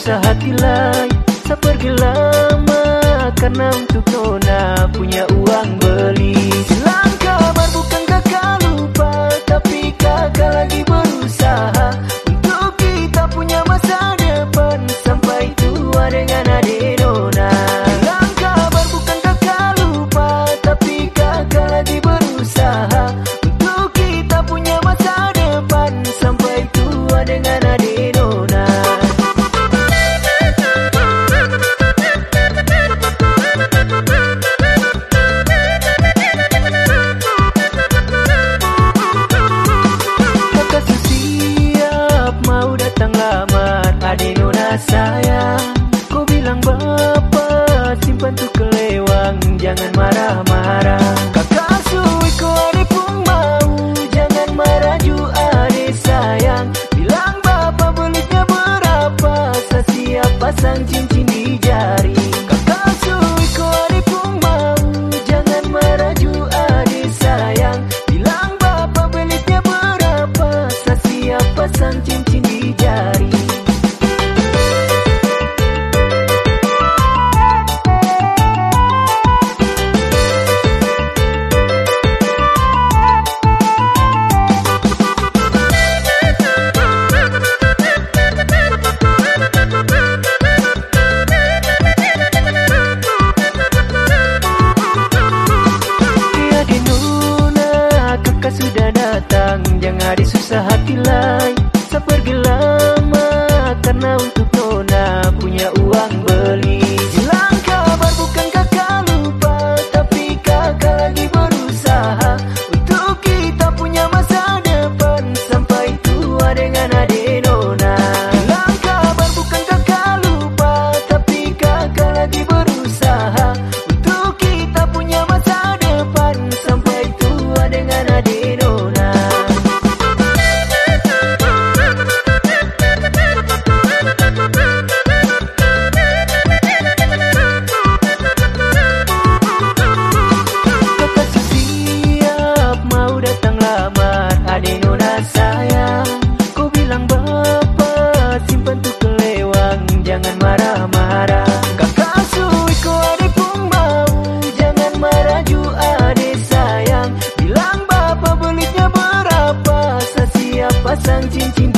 sehati lain Tak pergi lama karena saya Jadi susah hati lain. Sepergi lama Karena untuk nona punya uang beli. Hilang kabar bukan kakak lupa Tapi kakak lagi berusaha. Untuk kita punya masa depan Sampai tua dengan adik nona. Langkah kabar bukan kakak lupa Tapi kakak lagi berusaha. Untuk kita punya masa depan Sampai tua dengan adik 亮晶晶